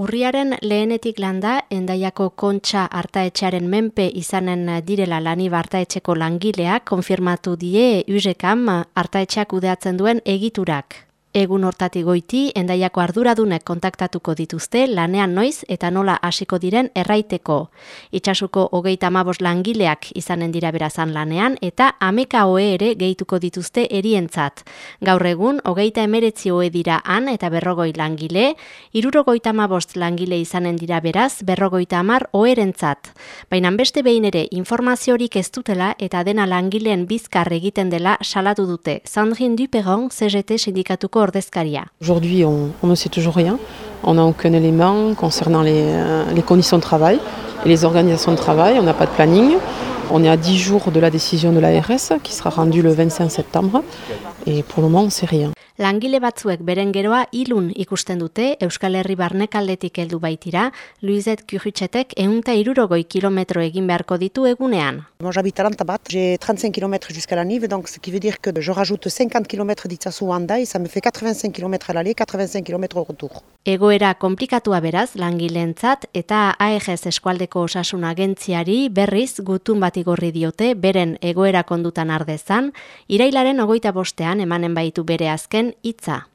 Urriaren lehenetik landa, endaiako kontxa hartaetxearen menpe izanen direla lani hartaetxeko langileak konfirmatu die UZEKAM hartaetxeak udeatzen duen egiturak. Egun hortatik goiti, endaiako arduradunek kontaktatuko dituzte lanean noiz eta nola hasiko diren erraiteko. Itxasuko hogeita amabos langileak izanen dira berazan lanean eta ameka hoe ere gehituko dituzte erientzat. Gaur egun, hogeita emeretzi hoe dira han eta berrogoi langile, irurogoita amabost langile izanen dira beraz, berrogoita amar oerentzat. Baina beste behin ere informaziorik ez dutela eta dena langileen bizkar egiten dela salatu dute. Sandrine Duperon, CGT sindikatuko Aujourd'hui, on, ne sait toujours rien. On n'a aucun élément concernant les, euh, les, conditions de travail et les organisations de travail. On n'a pas de planning. On est à 10 jours de la décision de l'ARS qui sera rendue le 25 septembre. Et pour le moment, on ne sait rien. Langile batzuek beren geroa ilun ikusten dute Euskal Herri barnekaldetik heldu baitira, Luizet Kujitzetek eunta irurogoi kilometro egin beharko ditu egunean. Moi j'habite à Lantabat, j'ai 35 km jusqu'à la Nive, donc ce qui veut dire que je rajoute 50 km d'Itzazu Andai, ça me fait 85 km à l'aller, 85 km au retour. Egoera komplikatua beraz langileentzat eta AEGES eskualdeko osasun agentziari berriz gutun bat igorri diote beren egoera kondutan ardezan, irailaren ogoita bostean emanen baitu bere azken hitza.